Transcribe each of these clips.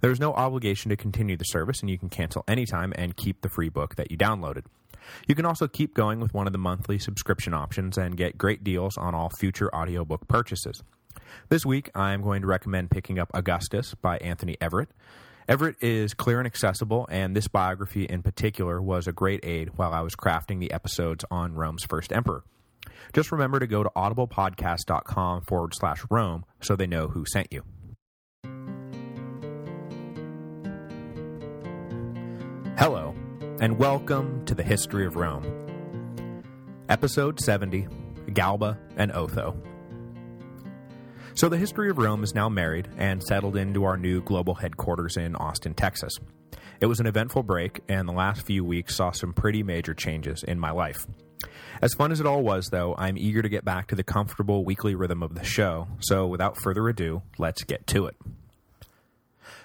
There is no obligation to continue the service, and you can cancel anytime and keep the free book that you downloaded. You can also keep going with one of the monthly subscription options and get great deals on all future audiobook purchases. This week, I am going to recommend picking up Augustus by Anthony Everitt. Everitt is clear and accessible, and this biography in particular was a great aid while I was crafting the episodes on Rome's first emperor. Just remember to go to audiblepodcast.com forward slash Rome so they know who sent you. Hello, and welcome to the History of Rome. Episode 70, Galba and Otho. So the History of Rome is now married and settled into our new global headquarters in Austin, Texas. It was an eventful break, and the last few weeks saw some pretty major changes in my life. As fun as it all was, though, I'm eager to get back to the comfortable weekly rhythm of the show, so without further ado, let's get to it.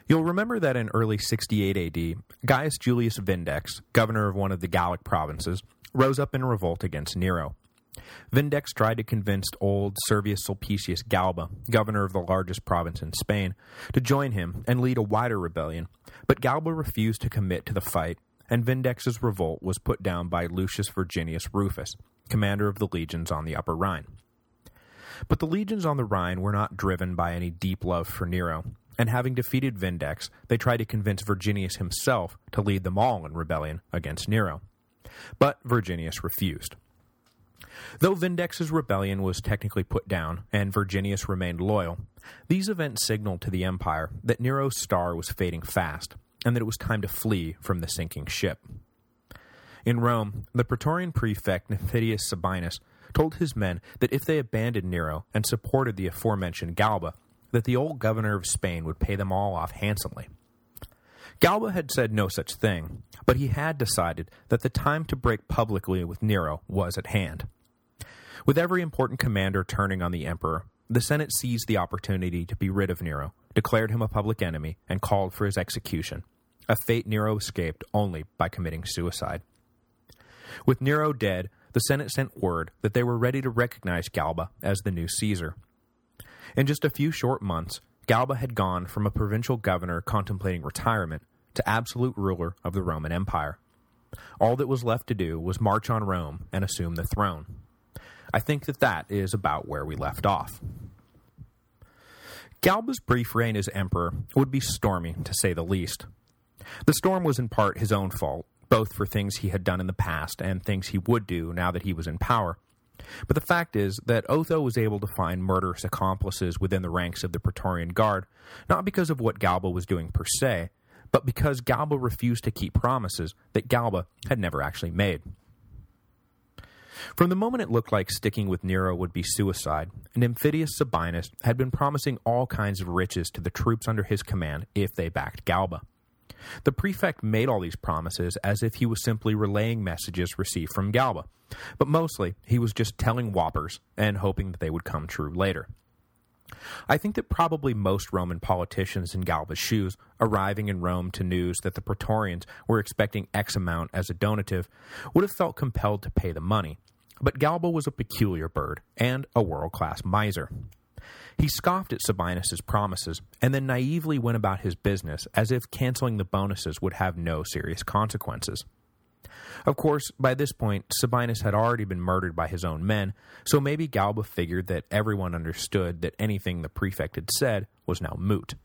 You'll remember that in early 68 AD, Gaius Julius Vindex, governor of one of the Gallic provinces, rose up in revolt against Nero. Vindex tried to convince old Servius Sulpicius Galba, governor of the largest province in Spain, to join him and lead a wider rebellion, but Galba refused to commit to the fight, and Vindex's revolt was put down by Lucius Virginius Rufus, commander of the legions on the Upper Rhine. But the legions on the Rhine were not driven by any deep love for Nero, and having defeated Vindex, they tried to convince Virginius himself to lead them all in rebellion against Nero. But Virginius refused. Though Vindex's rebellion was technically put down, and Virginius remained loyal, these events signaled to the Empire that Nero's star was fading fast, and that it was time to flee from the sinking ship. In Rome, the Praetorian prefect Nymphidius Sabinus told his men that if they abandoned Nero and supported the aforementioned Galba, that the old governor of Spain would pay them all off handsomely. Galba had said no such thing, but he had decided that the time to break publicly with Nero was at hand. With every important commander turning on the emperor, the Senate seized the opportunity to be rid of Nero, declared him a public enemy, and called for his execution, a fate Nero escaped only by committing suicide. With Nero dead, the Senate sent word that they were ready to recognize Galba as the new Caesar. In just a few short months, Galba had gone from a provincial governor contemplating retirement to absolute ruler of the Roman Empire. All that was left to do was march on Rome and assume the throne. I think that that is about where we left off. Galba's brief reign as emperor would be stormy, to say the least. The storm was in part his own fault, both for things he had done in the past and things he would do now that he was in power. But the fact is that Otho was able to find murderous accomplices within the ranks of the Praetorian Guard, not because of what Galba was doing per se, but because Galba refused to keep promises that Galba had never actually made. From the moment it looked like sticking with Nero would be suicide, Nymphidius Sabinus had been promising all kinds of riches to the troops under his command if they backed Galba. The prefect made all these promises as if he was simply relaying messages received from Galba, but mostly he was just telling whoppers and hoping that they would come true later. I think that probably most Roman politicians in Galba's shoes, arriving in Rome to news that the Praetorians were expecting X amount as a donative, would have felt compelled to pay the money. But Galba was a peculiar bird, and a world-class miser. He scoffed at Sabinus's promises, and then naively went about his business as if canceling the bonuses would have no serious consequences. Of course, by this point, Sabinus had already been murdered by his own men, so maybe Galba figured that everyone understood that anything the prefect had said was now moot.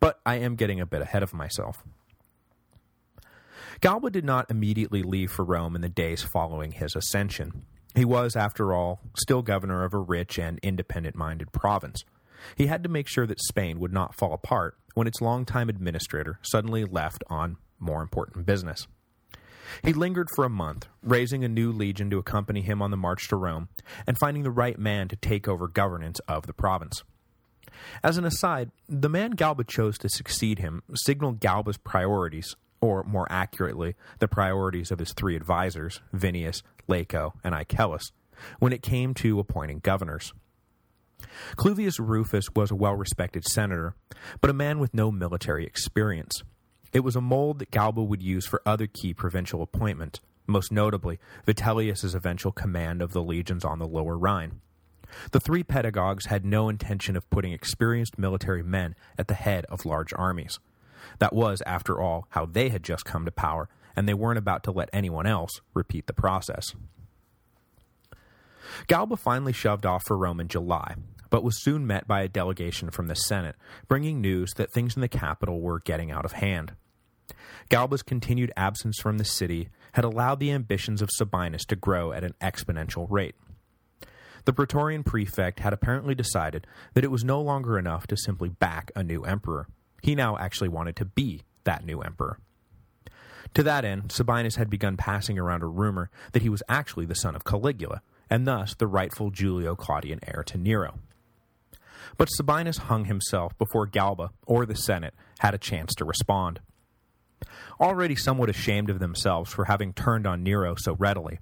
But I am getting a bit ahead of myself. Galba did not immediately leave for Rome in the days following his ascension. He was, after all, still governor of a rich and independent-minded province. He had to make sure that Spain would not fall apart when its longtime administrator suddenly left on more important business. He lingered for a month, raising a new legion to accompany him on the march to Rome, and finding the right man to take over governance of the province. As an aside, the man Galba chose to succeed him signaled Galba's priorities or more accurately, the priorities of his three advisors, Vinius, Laco, and Icelus, when it came to appointing governors. Cluvius Rufus was a well-respected senator, but a man with no military experience. It was a mold that Galba would use for other key provincial appointments, most notably Vitellius's eventual command of the legions on the Lower Rhine. The three pedagogues had no intention of putting experienced military men at the head of large armies. That was, after all, how they had just come to power, and they weren't about to let anyone else repeat the process. Galba finally shoved off for Rome in July, but was soon met by a delegation from the Senate, bringing news that things in the capital were getting out of hand. Galba's continued absence from the city had allowed the ambitions of Sabinus to grow at an exponential rate. The Praetorian prefect had apparently decided that it was no longer enough to simply back a new emperor. He now actually wanted to be that new emperor. To that end, Sabinus had begun passing around a rumor that he was actually the son of Caligula, and thus the rightful Julio-Claudian heir to Nero. But Sabinus hung himself before Galba or the Senate had a chance to respond. Already somewhat ashamed of themselves for having turned on Nero so readily,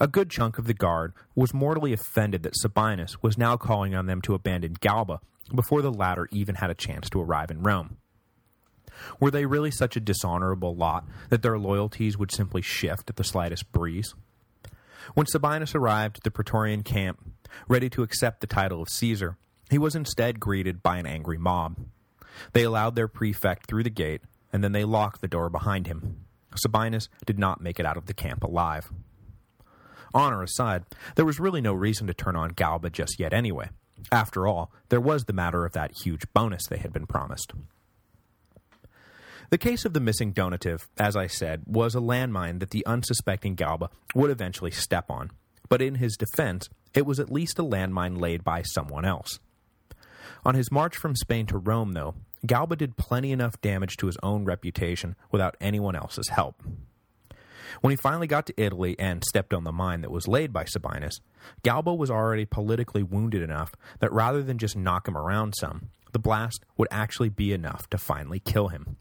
a good chunk of the Guard was mortally offended that Sabinus was now calling on them to abandon Galba before the latter even had a chance to arrive in Rome. Were they really such a dishonorable lot that their loyalties would simply shift at the slightest breeze? When Sabinus arrived at the Praetorian camp, ready to accept the title of Caesar, he was instead greeted by an angry mob. They allowed their prefect through the gate, and then they locked the door behind him. Sabinus did not make it out of the camp alive. Honor aside, there was really no reason to turn on Galba just yet anyway. After all, there was the matter of that huge bonus they had been promised. The case of the missing donative, as I said, was a landmine that the unsuspecting Galba would eventually step on, but in his defense, it was at least a landmine laid by someone else. On his march from Spain to Rome, though, Galba did plenty enough damage to his own reputation without anyone else's help. When he finally got to Italy and stepped on the mine that was laid by Sabinus, Galba was already politically wounded enough that rather than just knock him around some, the blast would actually be enough to finally kill him.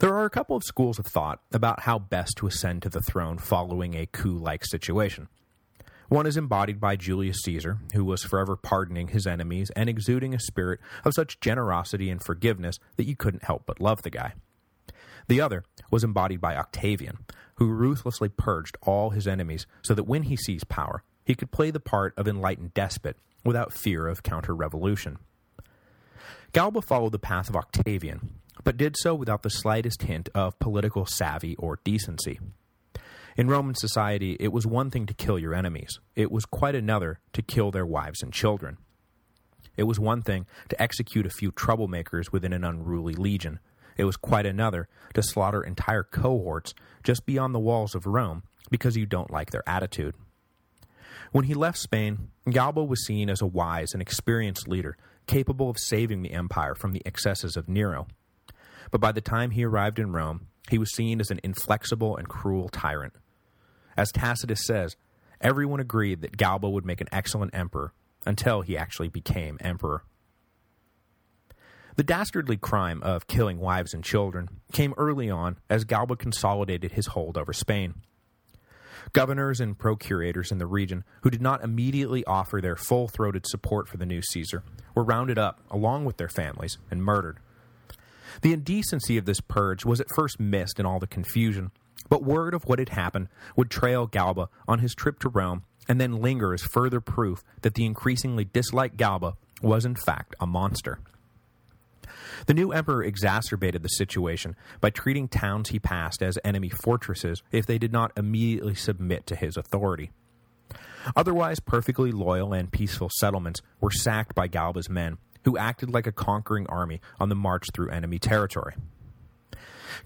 There are a couple of schools of thought about how best to ascend to the throne following a coup-like situation. One is embodied by Julius Caesar, who was forever pardoning his enemies and exuding a spirit of such generosity and forgiveness that you couldn't help but love the guy. The other was embodied by Octavian, who ruthlessly purged all his enemies so that when he seized power, he could play the part of enlightened despot without fear of counter-revolution. Galba followed the path of Octavian, but did so without the slightest hint of political savvy or decency. In Roman society, it was one thing to kill your enemies. It was quite another to kill their wives and children. It was one thing to execute a few troublemakers within an unruly legion, it was quite another to slaughter entire cohorts just beyond the walls of Rome because you don't like their attitude. When he left Spain, Galba was seen as a wise and experienced leader capable of saving the empire from the excesses of Nero. But by the time he arrived in Rome, he was seen as an inflexible and cruel tyrant. As Tacitus says, everyone agreed that Galba would make an excellent emperor until he actually became emperor. The dastardly crime of killing wives and children came early on as Galba consolidated his hold over Spain. Governors and procurators in the region who did not immediately offer their full-throated support for the new Caesar were rounded up along with their families and murdered. The indecency of this purge was at first missed in all the confusion, but word of what had happened would trail Galba on his trip to Rome and then linger as further proof that the increasingly disliked Galba was in fact a monster. The new emperor exacerbated the situation by treating towns he passed as enemy fortresses if they did not immediately submit to his authority. Otherwise perfectly loyal and peaceful settlements were sacked by Galba's men, who acted like a conquering army on the march through enemy territory.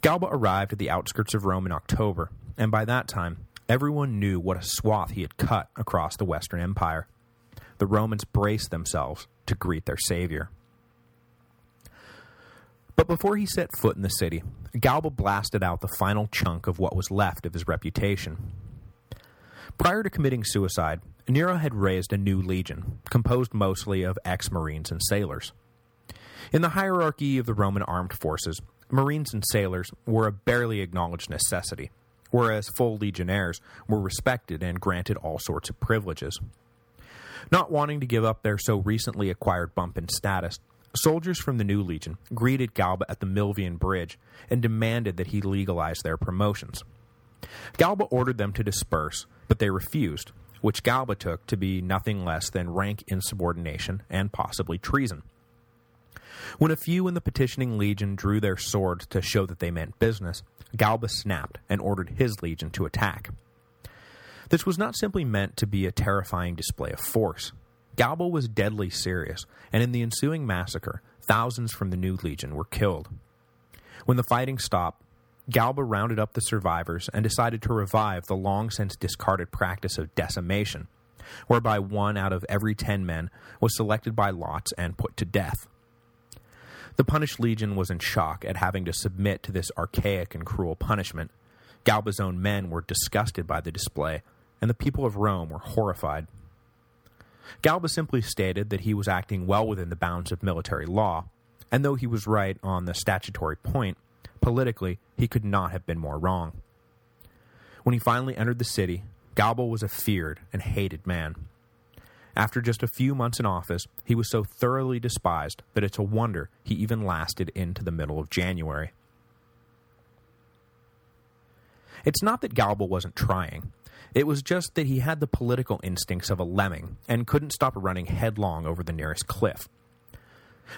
Galba arrived at the outskirts of Rome in October, and by that time, everyone knew what a swath he had cut across the Western Empire. The Romans braced themselves to greet their savior. But before he set foot in the city, Galba blasted out the final chunk of what was left of his reputation. Prior to committing suicide, Nero had raised a new legion, composed mostly of ex-marines and sailors. In the hierarchy of the Roman armed forces, Marines and sailors were a barely acknowledged necessity, whereas full legionnaires were respected and granted all sorts of privileges. Not wanting to give up their so recently acquired bump in status, soldiers from the new legion greeted Galba at the Milvian Bridge and demanded that he legalize their promotions. Galba ordered them to disperse, but they refused, which Galba took to be nothing less than rank insubordination and possibly treason. When a few in the petitioning legion drew their swords to show that they meant business, Galba snapped and ordered his legion to attack. This was not simply meant to be a terrifying display of force. Galba was deadly serious, and in the ensuing massacre, thousands from the new legion were killed. When the fighting stopped, Galba rounded up the survivors and decided to revive the long-since discarded practice of decimation, whereby one out of every ten men was selected by lots and put to death. The punished legion was in shock at having to submit to this archaic and cruel punishment. Galba's own men were disgusted by the display, and the people of Rome were horrified. Galba simply stated that he was acting well within the bounds of military law, and though he was right on the statutory point, Politically, he could not have been more wrong. When he finally entered the city, Galba was a feared and hated man. After just a few months in office, he was so thoroughly despised that it's a wonder he even lasted into the middle of January. It's not that Galba wasn't trying. It was just that he had the political instincts of a lemming and couldn't stop running headlong over the nearest cliff.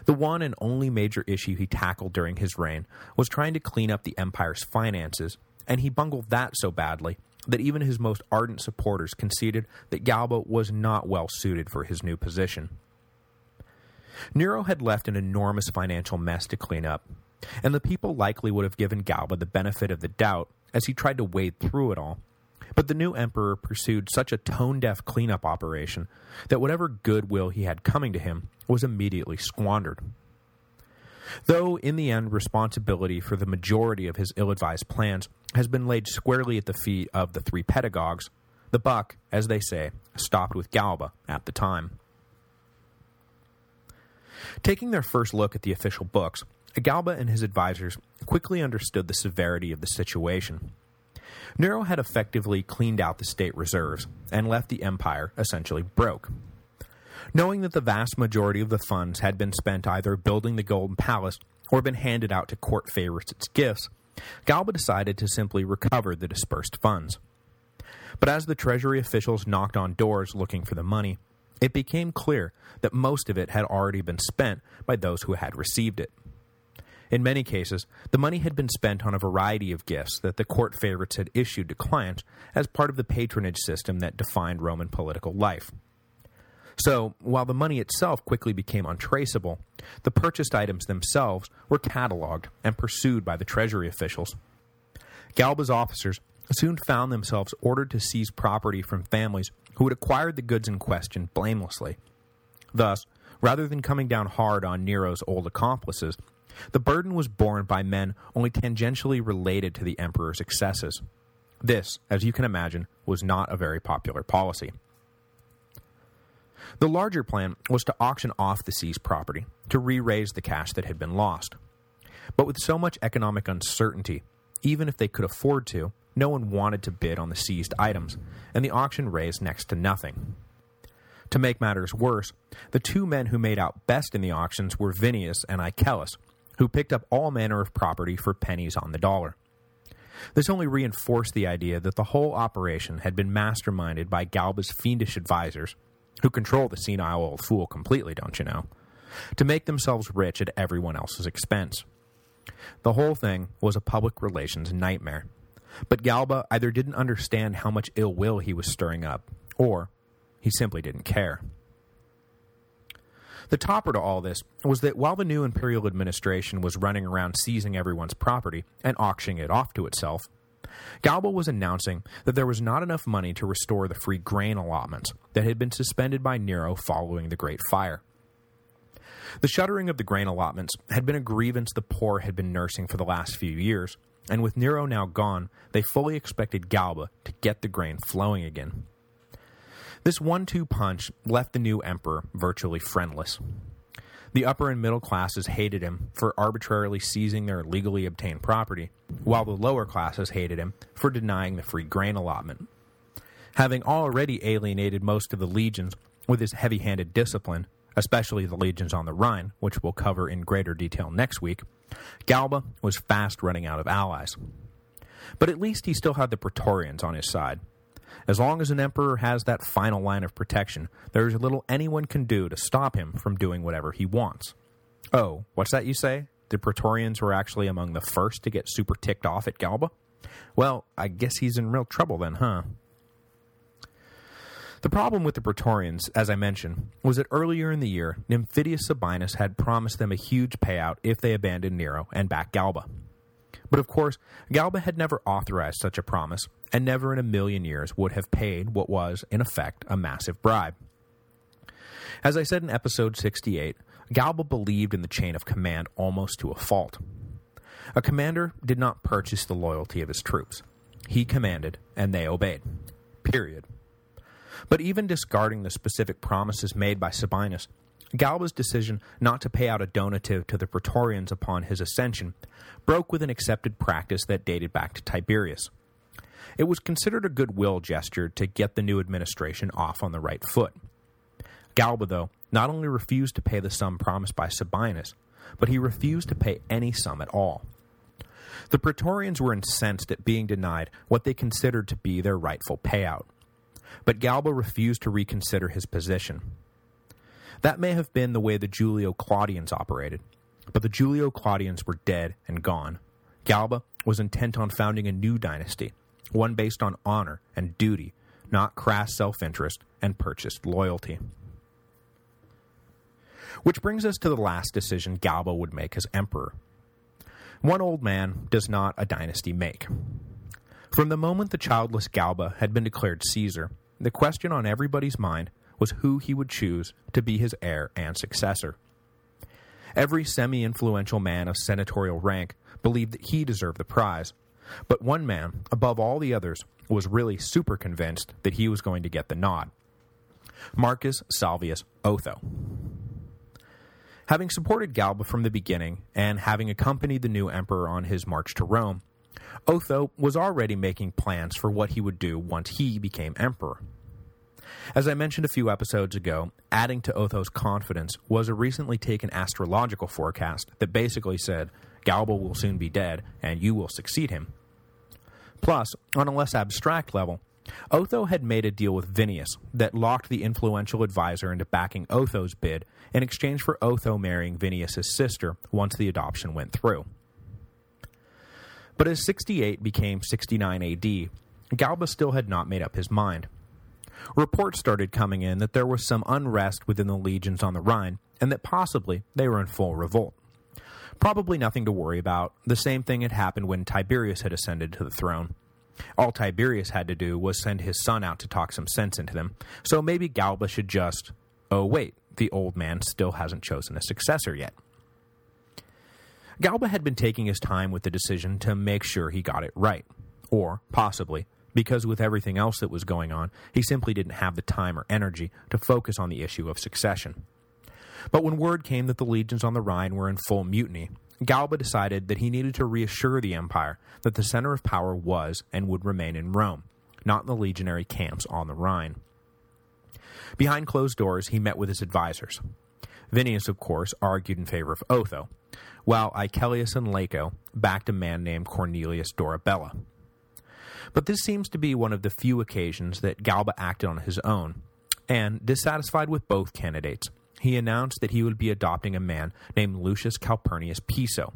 The one and only major issue he tackled during his reign was trying to clean up the empire's finances, and he bungled that so badly that even his most ardent supporters conceded that Galba was not well suited for his new position. Nero had left an enormous financial mess to clean up, and the people likely would have given Galba the benefit of the doubt as he tried to wade through it all. But the new emperor pursued such a tone-deaf cleanup operation that whatever goodwill he had coming to him was immediately squandered. Though, in the end, responsibility for the majority of his ill-advised plans has been laid squarely at the feet of the three pedagogues, the buck, as they say, stopped with Galba at the time. Taking their first look at the official books, Galba and his advisors quickly understood the severity of the situation. Nero had effectively cleaned out the state reserves and left the empire essentially broke. Knowing that the vast majority of the funds had been spent either building the Golden Palace or been handed out to court favorites as gifts, Galba decided to simply recover the dispersed funds. But as the treasury officials knocked on doors looking for the money, it became clear that most of it had already been spent by those who had received it. In many cases, the money had been spent on a variety of gifts that the court favorites had issued to clients as part of the patronage system that defined Roman political life. So, while the money itself quickly became untraceable, the purchased items themselves were cataloged and pursued by the treasury officials. Galba's officers soon found themselves ordered to seize property from families who had acquired the goods in question blamelessly. Thus, rather than coming down hard on Nero's old accomplices, the burden was borne by men only tangentially related to the emperor's excesses. This, as you can imagine, was not a very popular policy. The larger plan was to auction off the seized property, to re-raise the cash that had been lost. But with so much economic uncertainty, even if they could afford to, no one wanted to bid on the seized items, and the auction raised next to nothing. To make matters worse, the two men who made out best in the auctions were Vinius and Icelus, who picked up all manner of property for pennies on the dollar. This only reinforced the idea that the whole operation had been masterminded by Galba's fiendish advisors, who control the senile old fool completely, don't you know, to make themselves rich at everyone else's expense. The whole thing was a public relations nightmare. But Galba either didn't understand how much ill will he was stirring up, or he simply didn't care. The topper to all this was that while the new imperial administration was running around seizing everyone's property and auctioning it off to itself, Galba was announcing that there was not enough money to restore the free grain allotments that had been suspended by Nero following the Great Fire. The shuttering of the grain allotments had been a grievance the poor had been nursing for the last few years, and with Nero now gone, they fully expected Galba to get the grain flowing again. This one-two punch left the new emperor virtually friendless. The upper and middle classes hated him for arbitrarily seizing their legally obtained property, while the lower classes hated him for denying the free grain allotment. Having already alienated most of the legions with his heavy-handed discipline, especially the legions on the Rhine, which we'll cover in greater detail next week, Galba was fast running out of allies. But at least he still had the Praetorians on his side. As long as an emperor has that final line of protection, there is little anyone can do to stop him from doing whatever he wants. Oh, what's that you say? The Praetorians were actually among the first to get super ticked off at Galba? Well, I guess he's in real trouble then, huh? The problem with the Praetorians, as I mentioned, was that earlier in the year, Nymphidius Sabinus had promised them a huge payout if they abandoned Nero and backed Galba. But of course, Galba had never authorized such a promise, and never in a million years would have paid what was, in effect, a massive bribe. As I said in episode 68, Galba believed in the chain of command almost to a fault. A commander did not purchase the loyalty of his troops. He commanded, and they obeyed. Period. But even discarding the specific promises made by Sabinus, Galba's decision not to pay out a donative to the Praetorians upon his ascension broke with an accepted practice that dated back to Tiberius. It was considered a goodwill gesture to get the new administration off on the right foot. Galba, though, not only refused to pay the sum promised by Sabinus, but he refused to pay any sum at all. The Praetorians were incensed at being denied what they considered to be their rightful payout but Galba refused to reconsider his position. That may have been the way the Julio-Claudians operated, but the Julio-Claudians were dead and gone. Galba was intent on founding a new dynasty, one based on honor and duty, not crass self-interest and purchased loyalty. Which brings us to the last decision Galba would make as emperor. One old man does not a dynasty make. From the moment the childless Galba had been declared Caesar, the question on everybody's mind was who he would choose to be his heir and successor. Every semi-influential man of senatorial rank believed that he deserved the prize, but one man, above all the others, was really super convinced that he was going to get the nod. Marcus Salvius Otho. Having supported Galba from the beginning, and having accompanied the new emperor on his march to Rome, Otho was already making plans for what he would do once he became emperor. As I mentioned a few episodes ago, adding to Otho's confidence was a recently taken astrological forecast that basically said, Galba will soon be dead, and you will succeed him. Plus, on a less abstract level, Otho had made a deal with Vinius that locked the influential advisor into backing Otho's bid in exchange for Otho marrying Vinius's sister once the adoption went through. But as 68 became 69 AD, Galba still had not made up his mind. Reports started coming in that there was some unrest within the legions on the Rhine, and that possibly they were in full revolt. Probably nothing to worry about. The same thing had happened when Tiberius had ascended to the throne. All Tiberius had to do was send his son out to talk some sense into them, so maybe Galba should just... Oh wait, the old man still hasn't chosen a successor yet. Galba had been taking his time with the decision to make sure he got it right. Or, possibly, because with everything else that was going on, he simply didn't have the time or energy to focus on the issue of succession. But when word came that the legions on the Rhine were in full mutiny, Galba decided that he needed to reassure the empire that the center of power was and would remain in Rome, not in the legionary camps on the Rhine. Behind closed doors, he met with his advisors. Vinius, of course, argued in favor of Otho, while Icelus and Laco backed a man named Cornelius Dolabella. But this seems to be one of the few occasions that Galba acted on his own, and, dissatisfied with both candidates, he announced that he would be adopting a man named Lucius Calpurnius Piso,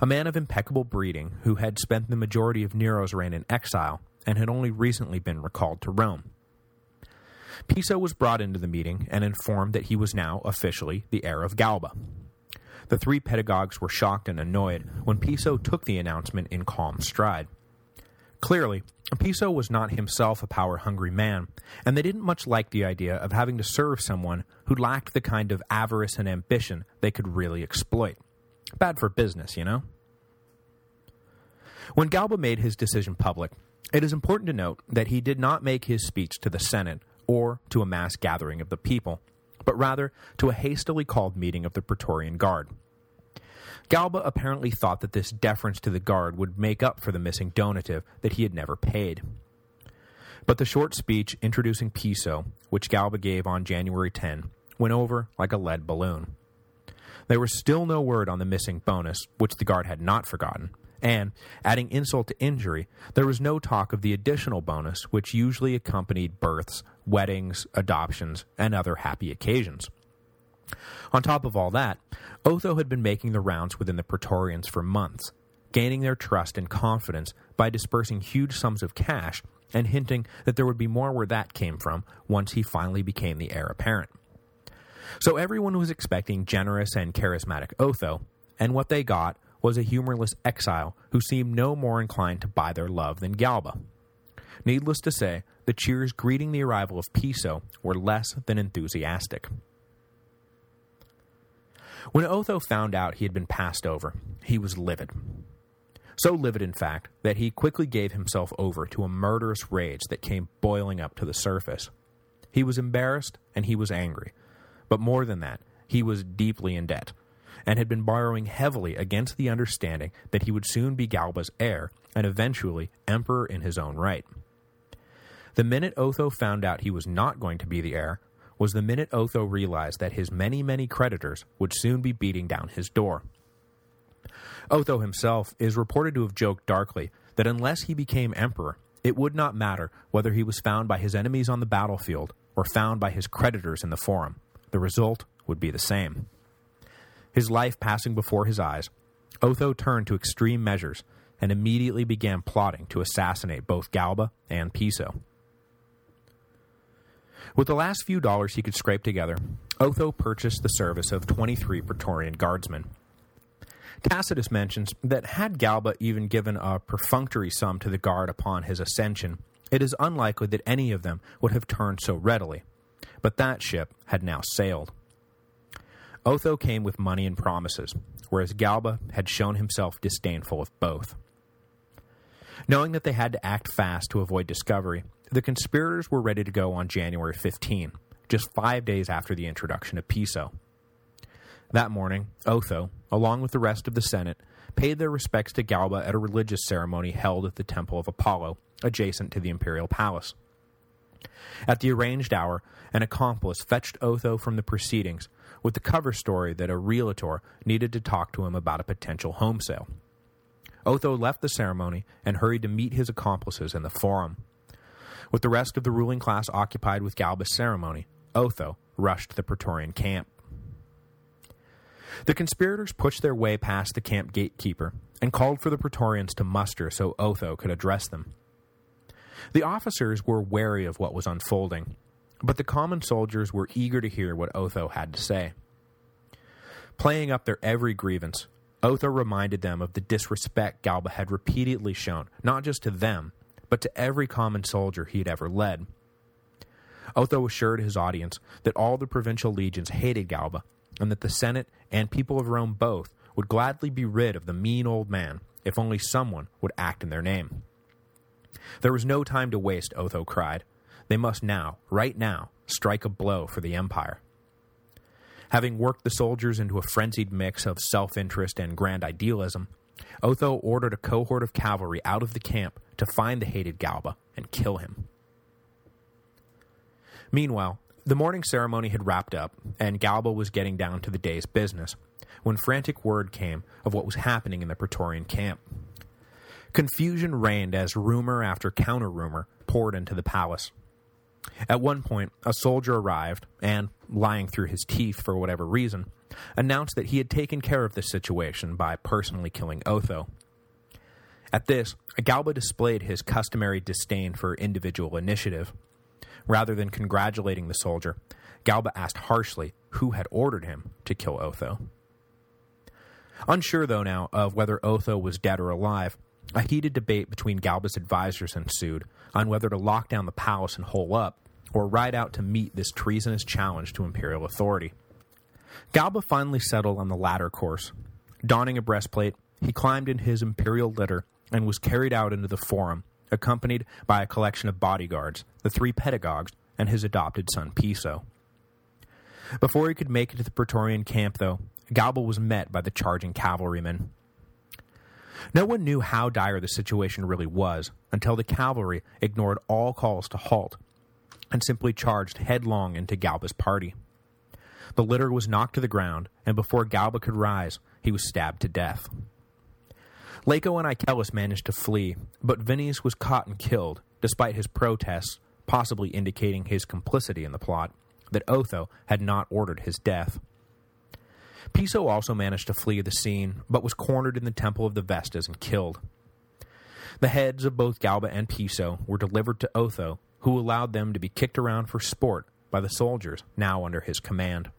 a man of impeccable breeding who had spent the majority of Nero's reign in exile and had only recently been recalled to Rome. Piso was brought into the meeting and informed that he was now officially the heir of Galba. The three pedagogues were shocked and annoyed when Piso took the announcement in calm stride. Clearly, Piso was not himself a power-hungry man, and they didn't much like the idea of having to serve someone who lacked the kind of avarice and ambition they could really exploit. Bad for business, you know? When Galba made his decision public, it is important to note that he did not make his speech to the Senate or to a mass gathering of the people, but rather to a hastily called meeting of the Praetorian Guard. Galba apparently thought that this deference to the guard would make up for the missing donative that he had never paid. But the short speech introducing Piso, which Galba gave on January 10, went over like a lead balloon. There was still no word on the missing bonus, which the guard had not forgotten, and, adding insult to injury, there was no talk of the additional bonus which usually accompanied births, weddings, adoptions, and other happy occasions. On top of all that, Otho had been making the rounds within the Praetorians for months, gaining their trust and confidence by dispersing huge sums of cash and hinting that there would be more where that came from once he finally became the heir apparent. So everyone was expecting generous and charismatic Otho, and what they got was a humorless exile who seemed no more inclined to buy their love than Galba. Needless to say, the cheers greeting the arrival of Piso were less than enthusiastic. When Otho found out he had been passed over, he was livid. So livid, in fact, that he quickly gave himself over to a murderous rage that came boiling up to the surface. He was embarrassed and he was angry, but more than that, he was deeply in debt, and had been borrowing heavily against the understanding that he would soon be Galba's heir and eventually emperor in his own right. The minute Otho found out he was not going to be the heir was the minute Otho realized that his many, many creditors would soon be beating down his door. Otho himself is reported to have joked darkly that unless he became emperor, it would not matter whether he was found by his enemies on the battlefield or found by his creditors in the forum. The result would be the same. His life passing before his eyes, Otho turned to extreme measures and immediately began plotting to assassinate both Galba and Piso. With the last few dollars he could scrape together, Otho purchased the service of 23 Praetorian guardsmen. Tacitus mentions that had Galba even given a perfunctory sum to the guard upon his ascension, it is unlikely that any of them would have turned so readily, but that ship had now sailed. Otho came with money and promises, whereas Galba had shown himself disdainful of both. Knowing that they had to act fast to avoid discovery, the conspirators were ready to go on January 15, just five days after the introduction of Piso. That morning, Otho, along with the rest of the Senate, paid their respects to Galba at a religious ceremony held at the Temple of Apollo, adjacent to the imperial palace. At the arranged hour, an accomplice fetched Otho from the proceedings with the cover story that a realtor needed to talk to him about a potential home sale. Otho left the ceremony and hurried to meet his accomplices in the forum. With the rest of the ruling class occupied with Galba's ceremony, Otho rushed to the Praetorian camp. The conspirators pushed their way past the camp gatekeeper and called for the Praetorians to muster so Otho could address them. The officers were wary of what was unfolding, but the common soldiers were eager to hear what Otho had to say. Playing up their every grievance, Otho reminded them of the disrespect Galba had repeatedly shown, not just to them, but to every common soldier he had ever led. Otho assured his audience that all the provincial legions hated Galba, and that the Senate and people of Rome both would gladly be rid of the mean old man if only someone would act in their name. There was no time to waste, Otho cried. They must now, right now, strike a blow for the empire. Having worked the soldiers into a frenzied mix of self-interest and grand idealism, Otho ordered a cohort of cavalry out of the camp to find the hated Galba and kill him. Meanwhile, the morning ceremony had wrapped up, and Galba was getting down to the day's business, when frantic word came of what was happening in the Praetorian camp. Confusion reigned as rumor after counter-rumor poured into the palace. At one point, a soldier arrived, and, lying through his teeth for whatever reason, announced that he had taken care of the situation by personally killing Otho. At this, Galba displayed his customary disdain for individual initiative. Rather than congratulating the soldier, Galba asked harshly who had ordered him to kill Otho. Unsure, though, now, of whether Otho was dead or alive, a heated debate between Galba's advisors ensued on whether to lock down the palace and hole up, or ride out to meet this treasonous challenge to imperial authority. Galba finally settled on the latter course. Donning a breastplate, he climbed in his imperial litter and was carried out into the forum, accompanied by a collection of bodyguards, the three pedagogues, and his adopted son Piso. Before he could make it to the Praetorian camp, though, Galba was met by the charging cavalrymen. No one knew how dire the situation really was until the cavalry ignored all calls to halt and simply charged headlong into Galba's party. The litter was knocked to the ground, and before Galba could rise, he was stabbed to death. Laco and Icelus managed to flee, but Vinius was caught and killed, despite his protests, possibly indicating his complicity in the plot, that Otho had not ordered his death. Piso also managed to flee the scene, but was cornered in the Temple of the Vestas and killed. The heads of both Galba and Piso were delivered to Otho, who allowed them to be kicked around for sport by the soldiers now under his command.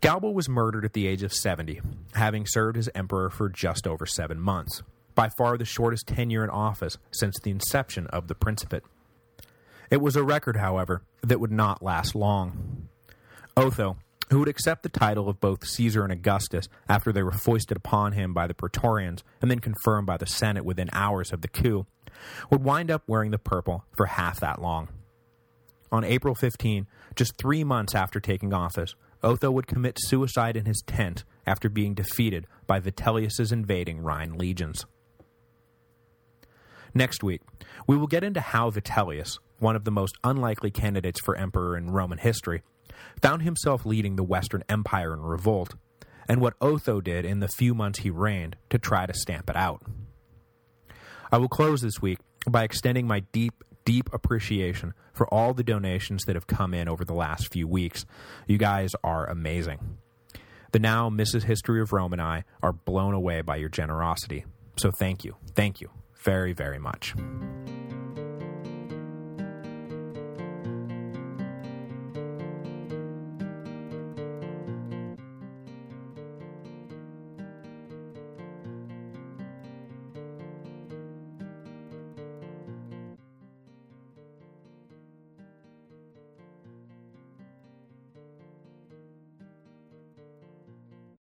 Galba was murdered at the age of 70, having served as emperor for just over seven months, by far the shortest tenure in office since the inception of the Principate. It was a record, however, that would not last long. Otho, who would accept the title of both Caesar and Augustus after they were foisted upon him by the Praetorians and then confirmed by the Senate within hours of the coup, would wind up wearing the purple for half that long. On April 15, just three months after taking office, Otho would commit suicide in his tent after being defeated by Vitellius's invading Rhine legions. Next week, we will get into how Vitellius, one of the most unlikely candidates for emperor in Roman history, found himself leading the Western Empire in revolt, and what Otho did in the few months he reigned to try to stamp it out. I will close this week by extending my deep, deep appreciation for all the donations that have come in over the last few weeks. You guys are amazing. The now Mrs. History of Rome and I are blown away by your generosity. So thank you. Thank you very, very much.